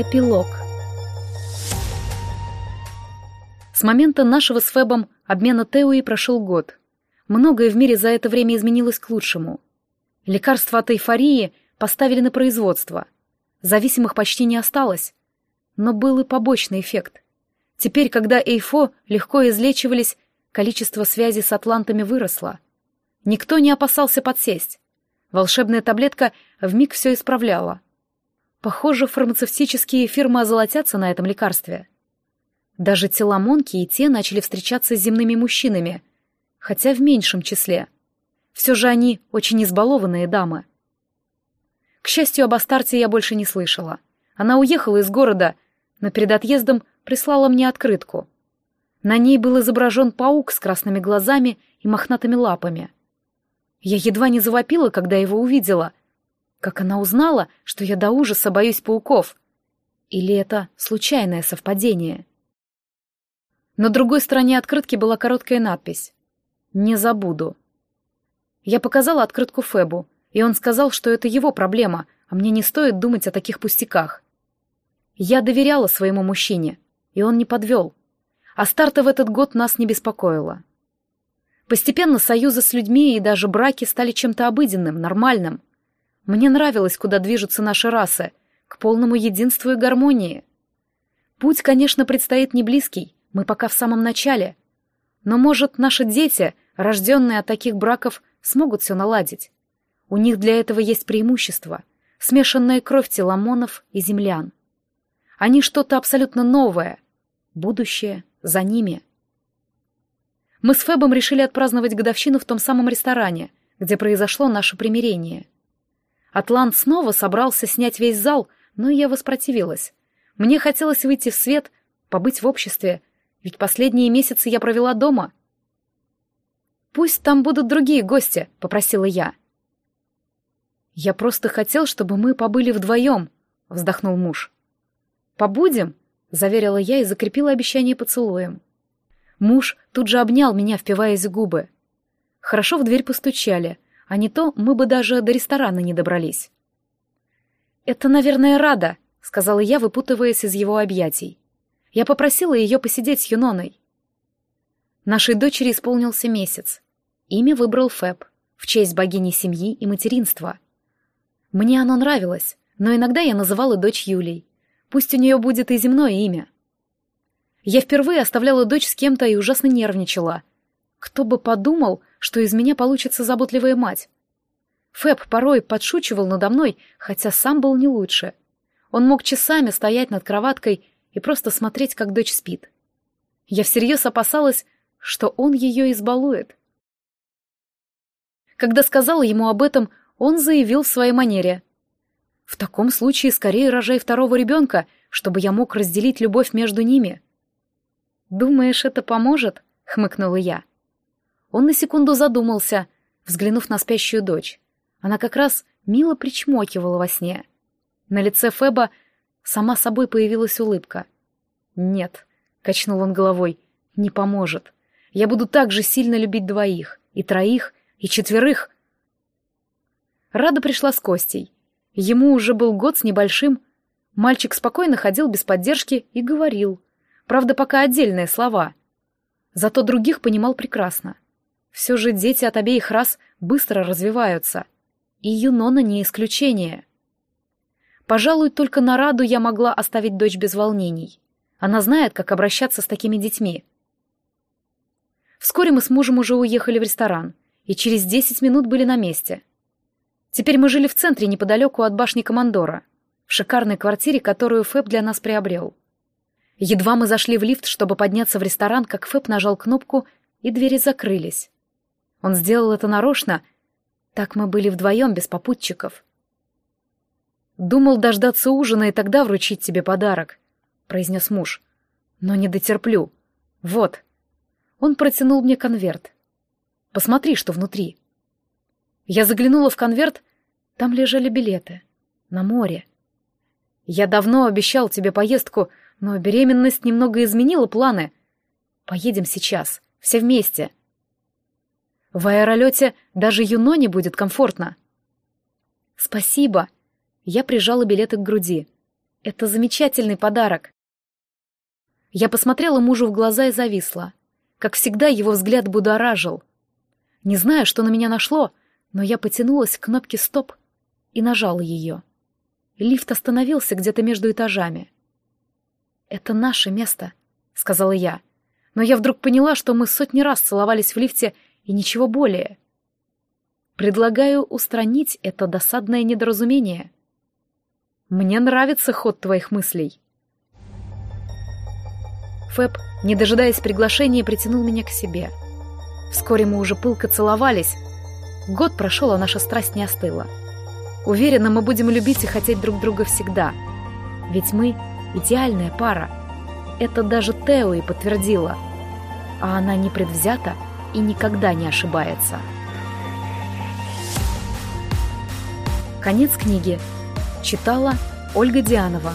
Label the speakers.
Speaker 1: Эпилог С момента нашего с Фебом обмена Теуи прошел год. Многое в мире за это время изменилось к лучшему. Лекарства от эйфории поставили на производство. Зависимых почти не осталось. Но был и побочный эффект. Теперь, когда эйфо легко излечивались, количество связей с атлантами выросло. Никто не опасался подсесть. Волшебная таблетка вмиг все исправляла. Похоже, фармацевтические фирмы озолотятся на этом лекарстве. Даже теламонки и те начали встречаться с земными мужчинами, хотя в меньшем числе. Все же они очень избалованные дамы. К счастью, об Астарте я больше не слышала. Она уехала из города, но перед отъездом прислала мне открытку. На ней был изображен паук с красными глазами и мохнатыми лапами. Я едва не завопила, когда его увидела, как она узнала, что я до ужаса боюсь пауков? Или это случайное совпадение? На другой стороне открытки была короткая надпись «Не забуду». Я показала открытку Фебу, и он сказал, что это его проблема, а мне не стоит думать о таких пустяках. Я доверяла своему мужчине, и он не подвел. А старта в этот год нас не беспокоило. Постепенно союзы с людьми и даже браки стали чем-то обыденным, нормальным. Мне нравилось, куда движутся наши расы, к полному единству и гармонии. Путь, конечно, предстоит не близкий, мы пока в самом начале. Но, может, наши дети, рожденные от таких браков, смогут все наладить. У них для этого есть преимущество — смешанная кровь теламонов и землян. Они что-то абсолютно новое. Будущее за ними. Мы с Фебом решили отпраздновать годовщину в том самом ресторане, где произошло наше примирение — Атлант снова собрался снять весь зал, но я воспротивилась. Мне хотелось выйти в свет, побыть в обществе, ведь последние месяцы я провела дома. «Пусть там будут другие гости», — попросила я. «Я просто хотел, чтобы мы побыли вдвоем», — вздохнул муж. «Побудем», — заверила я и закрепила обещание поцелуем. Муж тут же обнял меня, впиваясь в губы. Хорошо в дверь постучали — а не то мы бы даже до ресторана не добрались. «Это, наверное, Рада», — сказала я, выпутываясь из его объятий. Я попросила ее посидеть с Юноной. Нашей дочери исполнился месяц. Имя выбрал Фэб, в честь богини семьи и материнства. Мне оно нравилось, но иногда я называла дочь Юлей. Пусть у нее будет и земное имя. Я впервые оставляла дочь с кем-то и ужасно нервничала. Кто бы подумал, что из меня получится заботливая мать. Фэб порой подшучивал надо мной, хотя сам был не лучше. Он мог часами стоять над кроваткой и просто смотреть, как дочь спит. Я всерьез опасалась, что он ее избалует. Когда сказала ему об этом, он заявил в своей манере. «В таком случае скорее рожай второго ребенка, чтобы я мог разделить любовь между ними». «Думаешь, это поможет?» — хмыкнула я. Он на секунду задумался, взглянув на спящую дочь. Она как раз мило причмокивала во сне. На лице Феба сама собой появилась улыбка. «Нет», — качнул он головой, — «не поможет. Я буду так же сильно любить двоих, и троих, и четверых». Рада пришла с Костей. Ему уже был год с небольшим. Мальчик спокойно ходил без поддержки и говорил. Правда, пока отдельные слова. Зато других понимал прекрасно. Все же дети от обеих рас быстро развиваются. И Юнона не исключение. Пожалуй, только на Раду я могла оставить дочь без волнений. Она знает, как обращаться с такими детьми. Вскоре мы с мужем уже уехали в ресторан, и через десять минут были на месте. Теперь мы жили в центре, неподалеку от башни Командора, в шикарной квартире, которую Фэб для нас приобрел. Едва мы зашли в лифт, чтобы подняться в ресторан, как Фэб нажал кнопку, и двери закрылись. Он сделал это нарочно. Так мы были вдвоем, без попутчиков. «Думал дождаться ужина и тогда вручить тебе подарок», — произнес муж. «Но не дотерплю. Вот». Он протянул мне конверт. «Посмотри, что внутри». Я заглянула в конверт, там лежали билеты. На море. Я давно обещал тебе поездку, но беременность немного изменила планы. Поедем сейчас, все вместе. В аэролете даже Юноне будет комфортно. Спасибо. Я прижала билеты к груди. Это замечательный подарок. Я посмотрела мужу в глаза и зависла. Как всегда, его взгляд будоражил. Не знаю, что на меня нашло, но я потянулась к кнопке «Стоп» и нажала ее. Лифт остановился где-то между этажами. «Это наше место», — сказала я. Но я вдруг поняла, что мы сотни раз целовались в лифте и ничего более. Предлагаю устранить это досадное недоразумение. Мне нравится ход твоих мыслей. Фэб, не дожидаясь приглашения, притянул меня к себе. Вскоре мы уже пылко целовались. Год прошел, а наша страсть не остыла. Уверена, мы будем любить и хотеть друг друга всегда. Ведь мы — идеальная пара. Это даже Тео и подтвердила. А она не предвзята и никогда не ошибается. Конец книги. Читала Ольга Дианова.